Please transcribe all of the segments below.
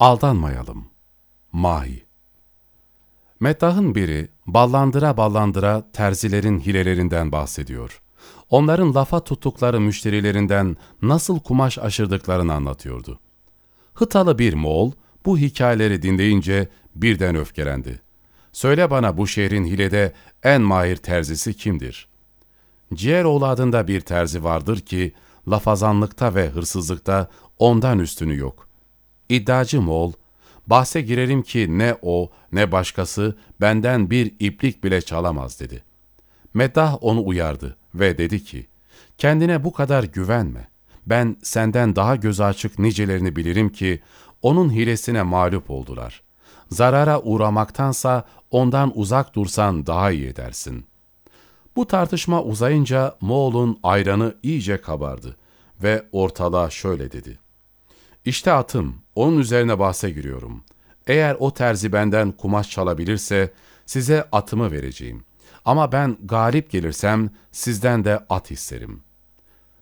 Aldanmayalım. Mahi Meddahın biri ballandıra ballandıra terzilerin hilelerinden bahsediyor. Onların lafa tuttukları müşterilerinden nasıl kumaş aşırdıklarını anlatıyordu. Hıtalı bir Moğol bu hikayeleri dinleyince birden öfkelendi. Söyle bana bu şehrin hilede en mahir terzisi kimdir? Ciğeroğlu adında bir terzi vardır ki lafazanlıkta ve hırsızlıkta ondan üstünü yok. İddiacı Moğol, bahse girerim ki ne o ne başkası benden bir iplik bile çalamaz dedi. Meddah onu uyardı ve dedi ki, kendine bu kadar güvenme. Ben senden daha göz açık nicelerini bilirim ki onun hilesine mağlup oldular. Zarara uğramaktansa ondan uzak dursan daha iyi edersin. Bu tartışma uzayınca Moğol'un ayranı iyice kabardı ve ortalığa şöyle dedi. İşte atım, onun üzerine bahse giriyorum. Eğer o terzi benden kumaş çalabilirse size atımı vereceğim. Ama ben galip gelirsem sizden de at isterim.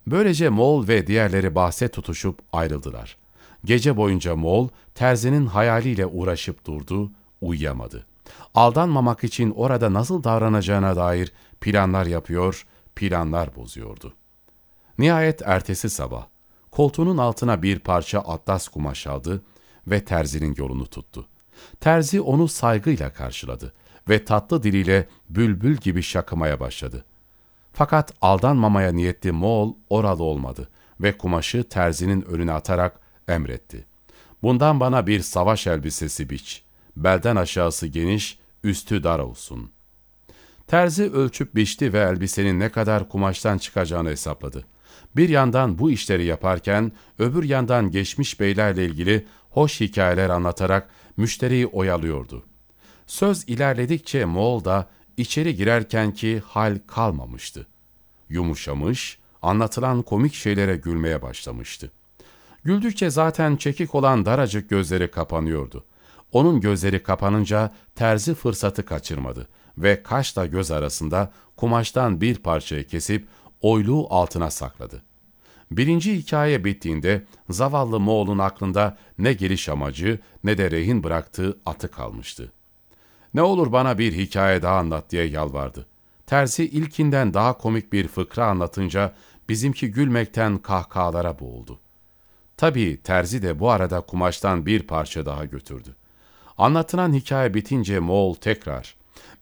Böylece Moğol ve diğerleri bahse tutuşup ayrıldılar. Gece boyunca Moğol terzinin hayaliyle uğraşıp durdu, uyuyamadı. Aldanmamak için orada nasıl davranacağına dair planlar yapıyor, planlar bozuyordu. Nihayet ertesi sabah, koltuğunun altına bir parça atlas kumaş aldı ve terzinin yolunu tuttu. Terzi onu saygıyla karşıladı ve tatlı diliyle bülbül gibi şakımaya başladı. Fakat aldanmamaya niyetli Moğol oralı olmadı ve kumaşı terzinin önüne atarak emretti. Bundan bana bir savaş elbisesi biç. Belden aşağısı geniş, üstü dar olsun. Terzi ölçüp biçti ve elbisenin ne kadar kumaştan çıkacağını hesapladı. Bir yandan bu işleri yaparken, öbür yandan geçmiş beylerle ilgili hoş hikayeler anlatarak müşteriyi oyalıyordu. Söz ilerledikçe Moğol da içeri girerkenki hal kalmamıştı. Yumuşamış, anlatılan komik şeylere gülmeye başlamıştı. Güldükçe zaten çekik olan daracık gözleri kapanıyordu. Onun gözleri kapanınca terzi fırsatı kaçırmadı ve kaşla göz arasında kumaştan bir parçayı kesip oyluğu altına sakladı. Birinci hikaye bittiğinde zavallı Moğol'un aklında ne geliş amacı ne de rehin bıraktığı atı kalmıştı. Ne olur bana bir hikaye daha anlat diye yalvardı. Terzi ilkinden daha komik bir fıkra anlatınca bizimki gülmekten kahkahalara boğuldu. Tabii terzi de bu arada kumaştan bir parça daha götürdü. Anlatılan hikaye bitince Moğol tekrar,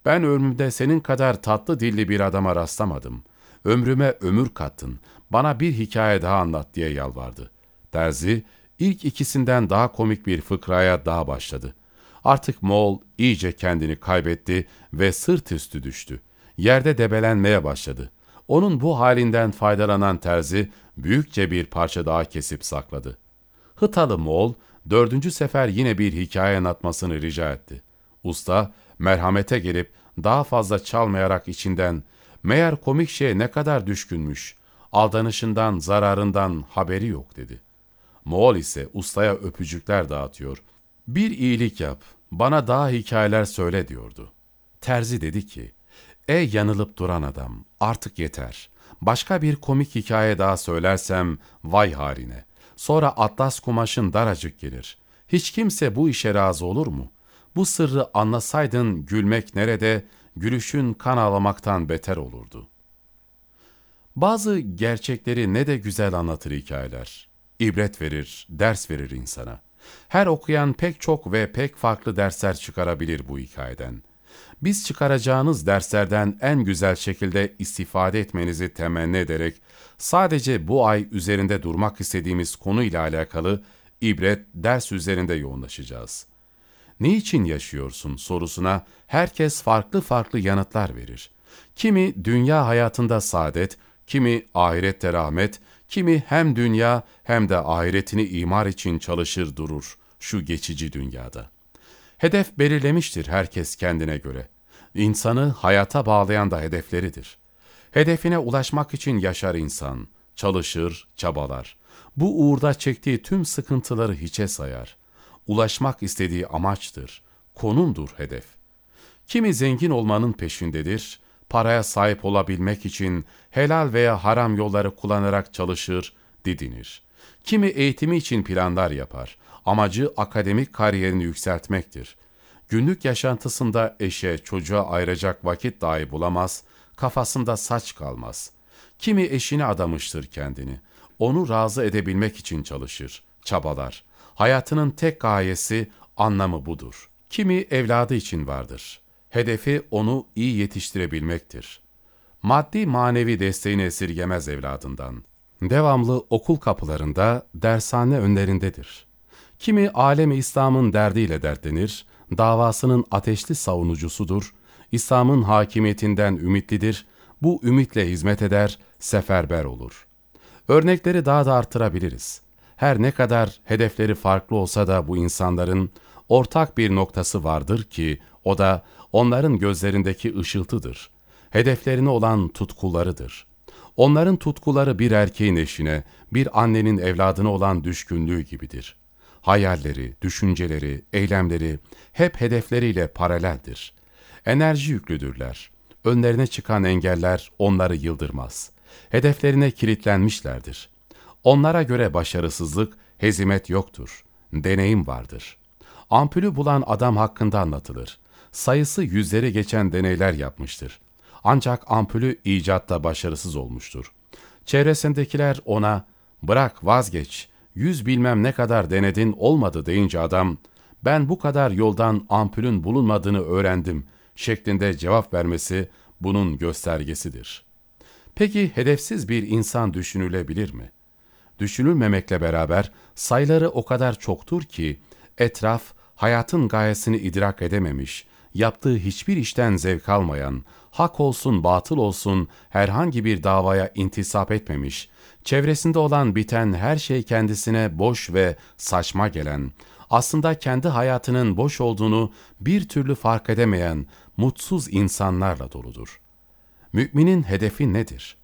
ben ömrümde senin kadar tatlı dilli bir adama rastlamadım. Ömrüme ömür kattın, bana bir hikaye daha anlat diye yalvardı. Terzi, ilk ikisinden daha komik bir fıkraya daha başladı. Artık Moğol iyice kendini kaybetti ve sırt üstü düştü. Yerde debelenmeye başladı. Onun bu halinden faydalanan terzi büyükçe bir parça daha kesip sakladı. Hıtalı Moğol dördüncü sefer yine bir hikaye anlatmasını rica etti. Usta merhamete gelip daha fazla çalmayarak içinden meğer komik şeye ne kadar düşkünmüş, aldanışından, zararından haberi yok dedi. Moğol ise ustaya öpücükler dağıtıyor. Bir iyilik yap, bana daha hikayeler söyle diyordu. Terzi dedi ki, Ey yanılıp duran adam, artık yeter. Başka bir komik hikaye daha söylersem vay haline. Sonra atlas kumaşın daracık gelir. Hiç kimse bu işe razı olur mu? Bu sırrı anlasaydın gülmek nerede, gülüşün kan ağlamaktan beter olurdu. Bazı gerçekleri ne de güzel anlatır hikayeler. İbret verir, ders verir insana. Her okuyan pek çok ve pek farklı dersler çıkarabilir bu hikayeden. Biz çıkaracağınız derslerden en güzel şekilde istifade etmenizi temenni ederek sadece bu ay üzerinde durmak istediğimiz konu ile alakalı ibret ders üzerinde yoğunlaşacağız. Niçin yaşıyorsun sorusuna herkes farklı farklı yanıtlar verir. Kimi dünya hayatında saadet, kimi ahirette rahmet, kimi hem dünya hem de ahiretini imar için çalışır durur şu geçici dünyada. Hedef belirlemiştir herkes kendine göre. İnsanı hayata bağlayan da hedefleridir. Hedefine ulaşmak için yaşar insan, çalışır, çabalar. Bu uğurda çektiği tüm sıkıntıları hiçe sayar. Ulaşmak istediği amaçtır, konumdur hedef. Kimi zengin olmanın peşindedir, paraya sahip olabilmek için helal veya haram yolları kullanarak çalışır, didinir. Kimi eğitimi için planlar yapar Amacı akademik kariyerini yükseltmektir. Günlük yaşantısında eşe, çocuğa ayıracak vakit dahi bulamaz, kafasında saç kalmaz. Kimi eşine adamıştır kendini. Onu razı edebilmek için çalışır, çabalar. Hayatının tek gayesi, anlamı budur. Kimi evladı için vardır. Hedefi onu iyi yetiştirebilmektir. Maddi manevi desteğini esirgemez evladından. Devamlı okul kapılarında, dershane önlerindedir. Kimi alemi İslam'ın derdiyle dertlenir, davasının ateşli savunucusudur, İslam'ın hakimiyetinden ümitlidir, bu ümitle hizmet eder, seferber olur. Örnekleri daha da artırabiliriz. Her ne kadar hedefleri farklı olsa da bu insanların ortak bir noktası vardır ki o da onların gözlerindeki ışıltıdır. Hedeflerine olan tutkularıdır. Onların tutkuları bir erkeğin eşine, bir annenin evladına olan düşkünlüğü gibidir. Hayalleri, düşünceleri, eylemleri hep hedefleriyle paraleldir. Enerji yüklüdürler. Önlerine çıkan engeller onları yıldırmaz. Hedeflerine kilitlenmişlerdir. Onlara göre başarısızlık, hezimet yoktur. Deneyim vardır. Ampulü bulan adam hakkında anlatılır. Sayısı yüzleri geçen deneyler yapmıştır. Ancak ampulü icatta başarısız olmuştur. Çevresindekiler ona, bırak vazgeç, yüz bilmem ne kadar denedin olmadı deyince adam, ben bu kadar yoldan ampulün bulunmadığını öğrendim şeklinde cevap vermesi bunun göstergesidir. Peki hedefsiz bir insan düşünülebilir mi? Düşünülmemekle beraber sayıları o kadar çoktur ki etraf hayatın gayesini idrak edememiş, yaptığı hiçbir işten zevk almayan, hak olsun batıl olsun herhangi bir davaya intisap etmemiş, çevresinde olan biten her şey kendisine boş ve saçma gelen, aslında kendi hayatının boş olduğunu bir türlü fark edemeyen mutsuz insanlarla doludur. Müminin hedefi nedir?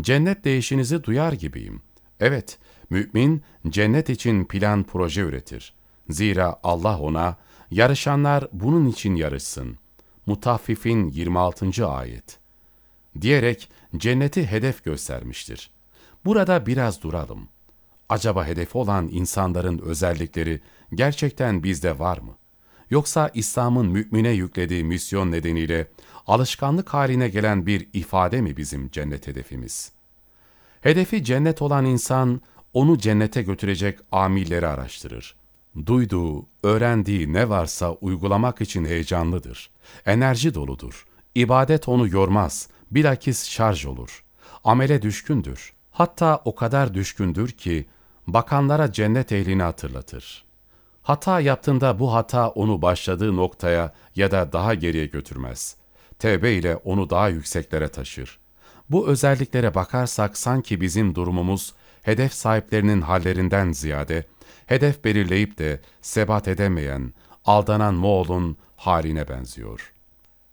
Cennet değişinizi duyar gibiyim. Evet, mümin cennet için plan proje üretir. Zira Allah ona, yarışanlar bunun için yarışsın. Mutaffifin 26. ayet. Diyerek cenneti hedef göstermiştir. Burada biraz duralım. Acaba hedefi olan insanların özellikleri gerçekten bizde var mı? Yoksa İslam'ın mümine yüklediği misyon nedeniyle alışkanlık haline gelen bir ifade mi bizim cennet hedefimiz? Hedefi cennet olan insan, onu cennete götürecek amilleri araştırır. Duyduğu, öğrendiği ne varsa uygulamak için heyecanlıdır. Enerji doludur. İbadet onu yormaz, bilakis şarj olur. Amele düşkündür. Hatta o kadar düşkündür ki, bakanlara cennet ehlini hatırlatır. Hata yaptığında bu hata onu başladığı noktaya ya da daha geriye götürmez. Tevbe ile onu daha yükseklere taşır. Bu özelliklere bakarsak sanki bizim durumumuz hedef sahiplerinin hallerinden ziyade hedef belirleyip de sebat edemeyen, aldanan Moğol'un haline benziyor.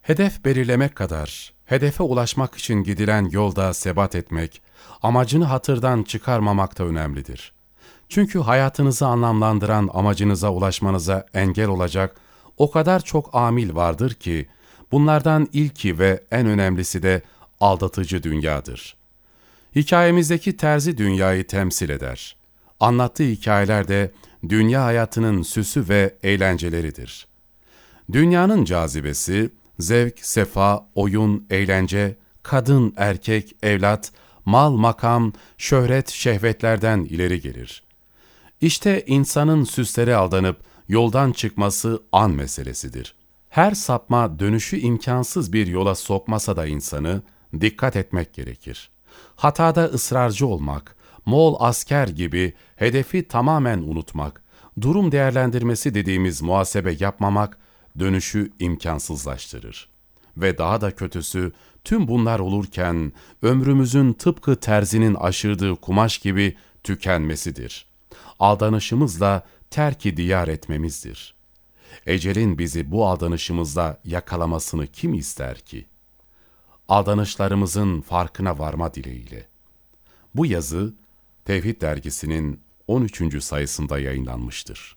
Hedef belirlemek kadar, hedefe ulaşmak için gidilen yolda sebat etmek, amacını hatırdan çıkarmamak da önemlidir. Çünkü hayatınızı anlamlandıran amacınıza ulaşmanıza engel olacak o kadar çok amil vardır ki, bunlardan ilki ve en önemlisi de aldatıcı dünyadır. Hikayemizdeki terzi dünyayı temsil eder. Anlattığı hikayeler de dünya hayatının süsü ve eğlenceleridir. Dünyanın cazibesi, zevk, sefa, oyun, eğlence, kadın, erkek, evlat, mal, makam, şöhret, şehvetlerden ileri gelir. İşte insanın süslere aldanıp yoldan çıkması an meselesidir. Her sapma dönüşü imkansız bir yola sokmasa da insanı dikkat etmek gerekir. Hatada ısrarcı olmak, Moğol asker gibi hedefi tamamen unutmak, durum değerlendirmesi dediğimiz muhasebe yapmamak dönüşü imkansızlaştırır. Ve daha da kötüsü tüm bunlar olurken ömrümüzün tıpkı terzinin aşırdığı kumaş gibi tükenmesidir. Aldanışımızla terki diyar etmemizdir. Ecelin bizi bu aldanışımızla yakalamasını kim ister ki? Aldanışlarımızın farkına varma dileğiyle. Bu yazı Tevhid dergisinin 13. sayısında yayınlanmıştır.